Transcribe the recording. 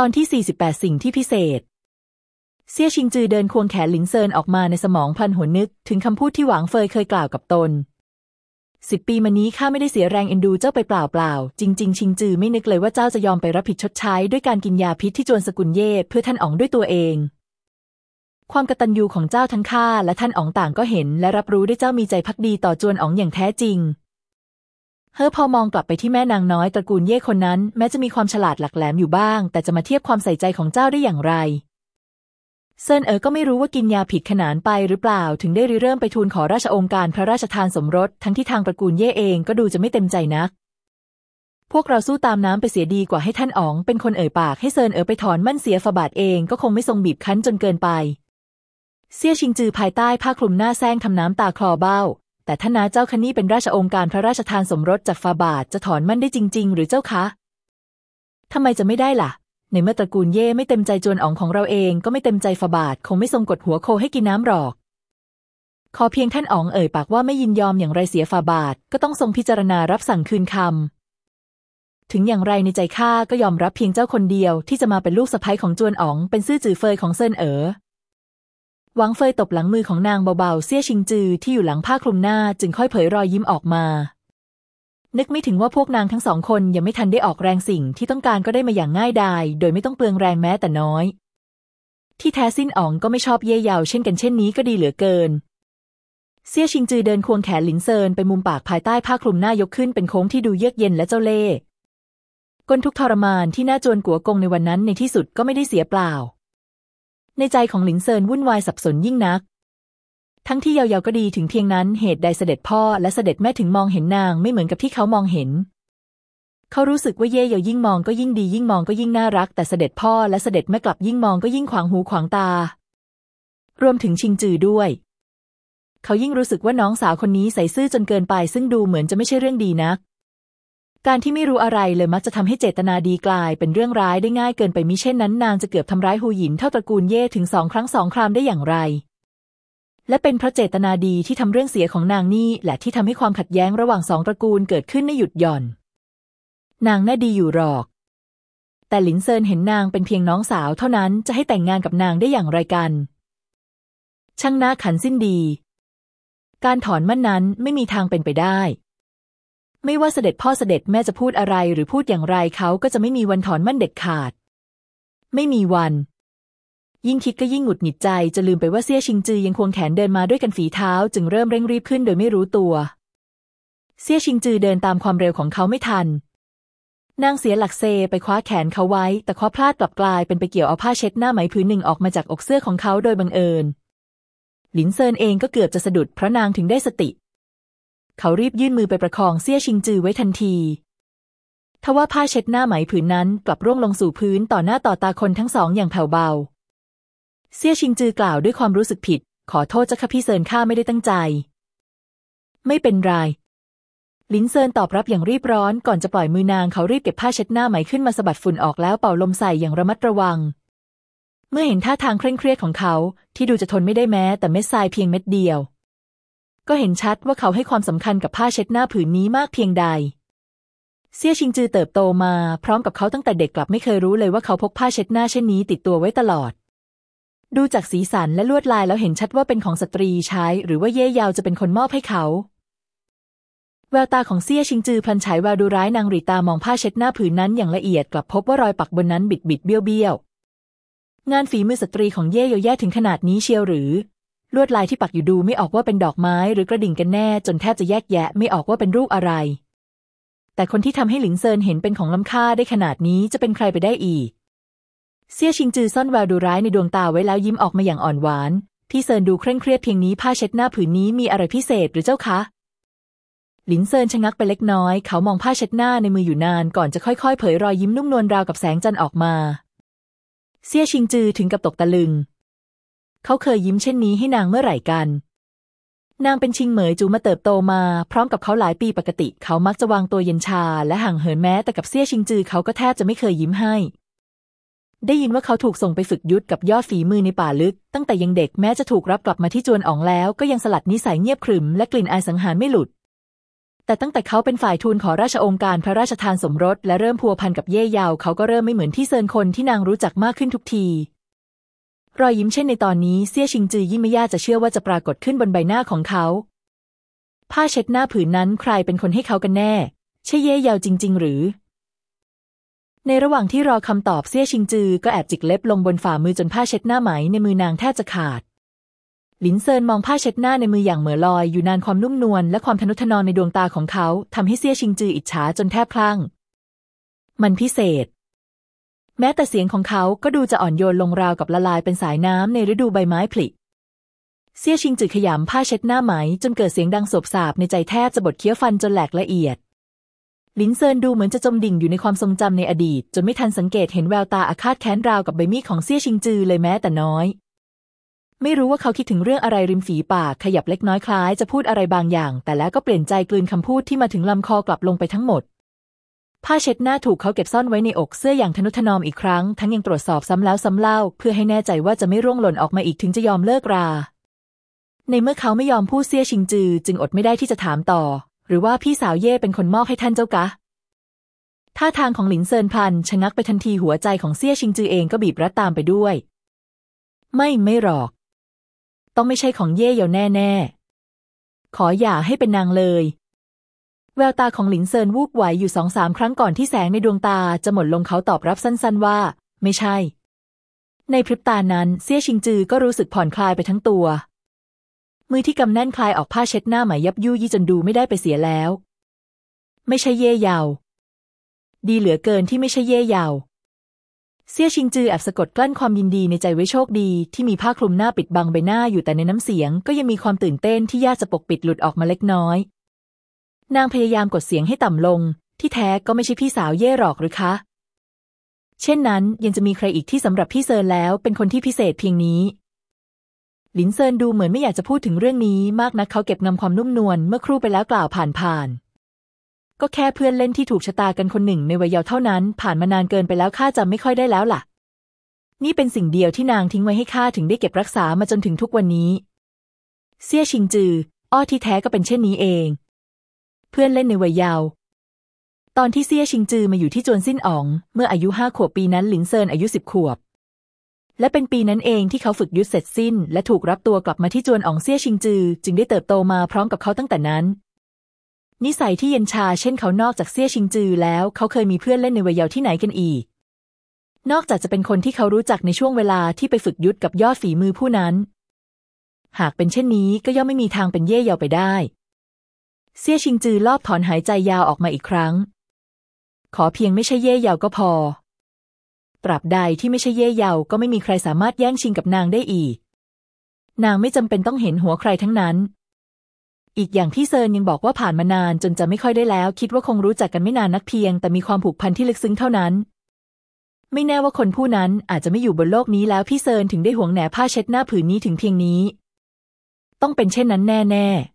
ตอนที่ 48 สิ่งที่พิเศษ เซี่ยชิงจือเดินควงแขนหลินเซินออกมาในสมองพลันหัวนึก ถึงคำพูดที่หวางเฟยเคยกล่าวกับตนสิบปีมานี้ข้าไม่ได้เสียแรงเอ็นดูเจ้าไปเปล่าเปล่า จริง ๆ ชิงจือไม่นึกเลยว่าเจ้าจะยอมไปรับผิดชดใช้ ด้วยการกินยาพิษที่จวนสกุลเย่เพื่อท่านอ๋องด้วยตัวเอง ความกตัญญูของเจ้าทั้งข้าและท่านอ๋องต่างก็เห็น และรับรู้ด้วยเจ้ามีใจพักดีต่อจวนอ๋องอย่างแท้จริง เฮอพอมองกลับไปที่แม่นางน้อยตระกูลเย่คนนั้น แม้จะมีความฉลาดหลักแหลมอยู่บ้าง แต่จะมาเทียบความใส่ใจของเจ้าได้อย่างไร เซินเอ๋อก็ไม่รู้ว่ากินยาผิดขนานไปหรือเปล่า ถึงได้ริเริ่มไปทูลขอราชองค์การพระราชทานสมรส ทั้งที่ทางตระกูลเย่เองก็ดูจะไม่เต็มใจนัก พวกเราสู้ตามน้ำไปเสียดีกว่าให้ท่านอ๋อง เป็นคนเอ่ยปากให้เซินเอ๋อไปถอนมั่นเสียฝาบาทเองก็คงไม่ทรงบีบคั้นจนเกินไปเซี่ยชิงจือภายใต้ผ้าคลุมหน้าแซงทำน้ำตาคลอเบ้า แต่ท่านนาเจ้าคันนี่เป็นราชองค์การพระราชทานสมรสจากฟาบาทจะถอนมั่นได้จริง ๆ หรือเจ้าคะทำไมจะไม่ได้ล่ะ ในเมื่อตระกูลเย่ไม่เต็มใจจวนอ๋องของเราเองก็ไม่เต็มใจฟาบาทคงไม่ทรงกดหัวโคให้กินน้ำหรอก ขอเพียงท่านอ๋องเอ่ยปากว่าไม่ยินยอมอย่างไรเสียฟาบาทก็ต้องทรงพิจารณารับสั่งคืนคำถึงอย่างไรในใจข้าก็ยอมรับเพียงเจ้าคนเดียวที่จะมาเป็นลูกสะใภ้ของจวนอ๋องเป็นซื่อจือเฟยของเซินเอ๋อ หวังเฟยตบหลังมือของนางเบาๆเสี้ยชิงจือที่อยู่หลังผ้าคลุมหน้าจึงค่อยเผยรอยยิ้มออกมา นึกไม่ถึงว่าพวกนางทั้งสองคนยังไม่ทันได้ออกแรงสิ่งที่ต้องการก็ได้มาอย่างง่ายดาย โดยไม่ต้องเปลืองแรงแม้แต่น้อย ที่แท้สิ้นอ๋องก็ไม่ชอบเย่เยาเช่นกันเช่นนี้ก็ดีเหลือเกินเสี้ยชิงจือเดินควงแขนหลินเซินไปมุมปากภายใต้ผ้าคลุมหน้ายกขึ้นเป็นโค้งที่ดูเยือกเย็นและเจ้าเล่ห์กลทุกทรมานที่น่าจวนกัวกงในวันนั้นในที่สุดก็ไม่ได้เสียเปล่า ในใจของหลินเซินวุ่นวายสับสนยิ่งนัก ทั้งที่เยาๆก็ดีถึงเพียงนั้นเหตุใดเสด็จพ่อและเสด็จแม่ถึงมองเห็นนางไม่เหมือนกับที่เขามองเห็น เขารู้สึกว่าเย่เยายิ่งมองก็ยิ่งดียิ่งมองก็ยิ่งน่ารัก แต่เสด็จพ่อและเสด็จแม่กลับยิ่งมองก็ยิ่งขวางหูขวางตา รวมถึงชิงจือด้วย เขายิ่งรู้สึกว่าน้องสาวคนนี้ใส่ซื่อจนเกินไป ซึ่งดูเหมือนจะไม่ใช่เรื่องดีนัก การที่ไม่รู้อะไรเลยมักจะทำให้เจตนาดีกลาย เป็นเรื่องร้ายได้ง่ายเกินไปมิเช่นนั้นนางจะเกือบทำร้ายหูหยินเท่าตระกูลเย่ถึงสองครั้งสองครามได้อย่างไร และเป็นเพราะเจตนาดีที่ทำเรื่องเสียของนางนี่แหละที่ทำให้ความขัดแย้งระหว่างสองตระกูลเกิดขึ้นไม่หยุดหย่อน นางน่าดีอยู่หรอก แต่หลินเซินเห็นนางเป็นเพียงน้องสาวเท่านั้นจะให้แต่งงานกับนางได้อย่างไรกัน ช่างน่าขันสิ้นดี การถอนมั่นนั้นไม่มีทางเป็นไปได้ ไม่ว่าเสด็จพ่อเสด็จแม่จะพูดอะไรหรือพูดอย่างไรเขาก็จะไม่มีวันถอนมั่นเด็ดขาด ไม่มีวัน ยิ่งคิดก็ยิ่งหงุดหงิดใจจะลืมไปว่าเซี่ยชิงจือยังควงแขนเดินมาด้วยกันฝีเท้า จึงเริ่มเร่งรีบขึ้นโดยไม่รู้ตัว เซี่ยชิงจือเดินตามความเร็วของเขาไม่ทัน นางเสียหลักเซไปคว้าแขนเขาไว้ แต่คว้าพลาดกลับกลายเป็นไปเกี่ยวเอาผ้าเช็ดหน้าไหมผืนหนึ่งออกมาจากอกเสื้อของเขาโดยบังเอิญหลินเซินเองก็เกือบจะสะดุดเพราะนางถึงได้สติ เขารีบยื่นมือไปประคองเซี่ยชิงจือไว้ทันทีทว่าผ้าเช็ดหน้าไหมผืนนั้นกลับร่วงลงสู่พื้นต่อหน้าต่อตาคนทั้งสองอย่างแผ่วเบา เซี่ยชิงจือกล่าวด้วยความรู้สึกผิด ขอโทษเจ้าค่ะพี่เซินข้าไม่ได้ตั้งใจ ไม่เป็นไรลินเซินตอบรับอย่างรีบร้อนก่อนจะปล่อยมือนางเขารีบเก็บผ้าเช็ดหน้าไหมขึ้นมาสะบัดฝุ่นออกแล้วเป่าลมใส่อย่างระมัดระวัง เมื่อเห็นท่าทางเคร่งเครียดของเขาที่ดูจะทนไม่ได้แม้แต่เม็ดทรายเพียงเม็ดเดียว ก็เห็นชัดว่าเขาให้ความสำคัญกับผ้าเช็ดหน้าผืนนี้มากเพียงใด เซี่ยชิงจือเติบโตมาพร้อมกับเขาตั้งแต่เด็กกลับไม่เคยรู้เลยว่าเขาพกผ้าเช็ดหน้าเช่นนี้ติดตัวไว้ตลอด ดูจากสีสันและลวดลายแล้วเห็นชัดว่าเป็นของสตรีใช้หรือว่าเย่โยวจะเป็นคนมอบให้เขาแววตาของเซี่ยชิงจือพลันฉายแววดุร้ายนางหรี่ตามองผ้าเช็ดหน้าผืนนั้นอย่างละเอียดกลับพบว่ารอยปักบนนั้นบิดบิดเบี้ยวเบี้ยวงานฝีมือสตรีของเย่โยวแย่ถึงขนาดนี้เชียวหรือ ลวดลายที่ปักอยู่ดูไม่ออกว่าเป็นดอกไม้หรือกระดิ่งกันแน่ จนแทบจะแยกแยะไม่ออกว่าเป็นรูปอะไร แต่คนที่ทำให้หลินเซินเห็นเป็นของล้ำค่าได้ขนาดนี้จะเป็นใครไปได้อีก เซี่ยชิงจือซ่อนแววดุร้ายในดวงตาไว้แล้วยิ้มออกมาอย่างอ่อนหวานพี่เซินดูเคร่งเครียดเพียงนี้ผ้าเช็ดหน้าผืนนี้มีอะไรพิเศษหรือเจ้าคะหลินเซินชะงักไปเล็กน้อย เขามองผ้าเช็ดหน้าในมืออยู่นานก่อนจะค่อยๆ เผยรอยยิ้มนุ่มนวลราวกับแสงจันทร์ออกมา เซี่ยชิงจือถึงกับตกตะลึง เขาเคยยิ้มเช่นนี้ให้นางเมื่อไหร่กัน นางเป็นชิงเหมยจูมาเติบโตมา พร้อมกับเขาหลายปีปกติ เขามักจะวางตัวเย็นชา และห่างเหินแม้แต่กับเซี่ยชิงจือเขาก็แทบจะไม่เคยยิ้มให้ ได้ยินว่าเขาถูกส่งไปฝึกยุทธกับยอดฝีมือในป่าลึก ตั้งแต่ยังเด็กแม้จะถูกรับกลับมาที่จวนอ๋องแล้วก็ยังสลัดนิสัยเงียบขรึมและกลิ่นอายสังหารไม่หลุดแต่ตั้งแต่เขาเป็นฝ่ายทูลขอราชองค์การพระราชทานสมรส และเริ่มพัวพันกับเย่เยาวเขาก็เริ่มไม่เหมือนที่เซินคนที่นางรู้จักมากขึ้นทุกที รอยยิ้มเช่นในตอนนี้เซี่ยชิงจือยิ่งไม่ยากจะเชื่อว่าจะปรากฏขึ้นบนใบหน้าของเขา ผ้าเช็ดหน้าผืนนั้นใครเป็นคนให้เขากันแน่ใช่เย่เยาวจริง ๆ หรือ ในระหว่างที่รอคำตอบเซี่ยชิงจือก็แอบจิกเล็บลงบนฝ่ามือจนผ้าเช็ดหน้าไหมในมือนางแทบจะขาดหลินเซินมองผ้าเช็ดหน้าในมืออย่างเหม่อลอยอยู่นานความนุ่มนวลและความทนุถนอมในดวงตาของเขาทำให้เซี่ยชิงจืออิจฉาจนแทบคลั่งมันพิเศษ แม้แต่เสียงของเขาก็ดูจะอ่อนโยนลงราวกับละลายเป็นสายน้ำในฤดูใบไม้ผลิเซี่ยชิงจือขยำผ้าเช็ดหน้าไหม จนเกิดเสียงดังสบสาบในใจแทบจะบดเคี้ยวฟันจนแหลกละเอียด ลินเซินดูเหมือนจะจมดิ่งอยู่ในความทรงจำในอดีต จนไม่ทันสังเกตเห็นแววตาอาฆาตแค้นราวกับใบมีดของเซี่ยชิงจือเลยแม้แต่น้อย ไม่รู้ว่าเขาคิดถึงเรื่องอะไรริมฝีปากขยับเล็กน้อยคล้ายจะพูดอะไรบางอย่าง แต่แล้วก็เปลี่ยนใจกลืนคำพูดที่มาถึงลำคอกลับลงไปทั้งหมด ผ้าเช็ดหน้าถูกเขาเก็บซ่อนไว้ในอกเสื้ออย่างทนุถนอมอีกครั้ง ทั้งยังตรวจสอบซ้ำแล้วซ้ำเล่า เพื่อให้แน่ใจว่าจะไม่ร่วงหล่นออกมาอีกถึงจะยอมเลิกรา ในเมื่อเขาไม่ยอมพูดเสี้ยชิงจือ จึงอดไม่ได้ที่จะถามต่อ หรือว่าพี่สาวเย่เป็นคนมอบให้ท่านเจ้ากะท่าทางของหลินเซินพันชะงักไปทันทีหัวใจของเซี่ยชิงจือเองก็บีบรัดตามไปด้วย ไม่ไม่หรอก ต้องไม่ใช่ของเย่เยาแน่ๆขออย่าให้เป็นนางเลย แววตาของหลินเซินวูบไหวอยู่สองสามครั้งก่อนที่แสงในดวงตาจะหมดลงเขาตอบรับสั้น ๆ ว่า ไม่ใช่ ในพริบตานั้นเซี่ยชิงจือก็รู้สึกผ่อนคลายไปทั้งตัว มือที่กำแน่นคลายออกผ้าเช็ดหน้าหมายยับยุยี่จนดูไม่ได้ไปเสียแล้ว ไม่ใช่เย่เยา ดีเหลือเกินที่ไม่ใช่เย่เยาเซี่ยชิงจือแอบสะกดกลั้นความยินดีในใจไว้โชคดีที่มีผ้าคลุมหน้าปิดบังใบหน้าอยู่แต่ในน้ำเสียงก็ยังมีความตื่นเต้นที่ยากจะปกปิดหลุดออกมาเล็กน้อย นางพยายามกดเสียงให้ต่ำลง ที่แท้ก็ไม่ใช่พี่สาวเย่หรอกหรือคะ เช่นนั้นยังจะมีใครอีกที่สำหรับพี่เซินแล้วเป็นคนที่พิเศษเพียงนี้หลินเซินดูเหมือนไม่อยากจะพูดถึงเรื่องนี้มากนักเขาเก็บงำความนุ่มนวลเมื่อครู่ไปแล้วกล่าวผ่านผ่านก็แค่เพื่อนเล่นที่ถูกชะตากันคนหนึ่งในวัยเยาว์เท่านั้น ผ่านมานานเกินไปแล้วข้าจำไม่ค่อยได้แล้วล่ะ นี่เป็นสิ่งเดียวที่นางทิ้งไว้ให้ข้าถึงได้เก็บรักษามาจนถึงทุกวันนี้ เซี่ยชิงจือ อ้อที่แท้ก็เป็นเช่นนี้เอง เพื่อนเล่นในวัยเยาว์ตอนที่เซี่ยชิงจือมาอยู่ที่จวนสิ้นอ๋อง เมื่ออายุห้าขวบปีนั้นหลินเซินอายุสิบขวบ และเป็นปีนั้นเองที่เขาฝึกยุทธเสร็จสิ้น และถูกรับตัวกลับมาที่จวนอ๋องเซี่ยชิงจือ จึงได้เติบโตมาพร้อมกับเขาตั้งแต่นั้น นิสัยที่เย็นชาเช่นเขานอกจากเซี่ยชิงจือแล้ว เขาเคยมีเพื่อนเล่นในวัยเยาว์ที่ไหนกันอีก นอกจากจะเป็นคนที่เขารู้จักในช่วงเวลาที่ไปฝึกยุทธกับยอดฝีมือผู้นั้น หากเป็นเช่นนี้ก็ย่อมไม่มีทางเป็นเย่เยาไปได้ เซี่ยชิงจือลอบถอนหายใจยาวออกมาอีกครั้ง ขอเพียงไม่ใช่เย่เยาก็พอ ตราบใดที่ไม่ใช่เย่เยาก็ไม่มีใครสามารถแย่งชิงกับนางได้อีก นางไม่จำเป็นต้องเห็นหัวใครทั้งนั้น อีกอย่างที่เซินยังบอกว่าผ่านมานานจนจะไม่ค่อยได้แล้ว คิดว่าคงรู้จักกันไม่นานนักเพียง แต่มีความผูกพันที่ลึกซึ้งเท่านั้น ไม่แน่ว่าคนผู้นั้นอาจจะไม่อยู่บนโลกนี้แล้วพี่เซินถึงได้หวงแหนผ้าเช็ดหน้าผืนนี้ถึงเพียงนี้ ต้องเป็นเช่นนั้นแน่ๆ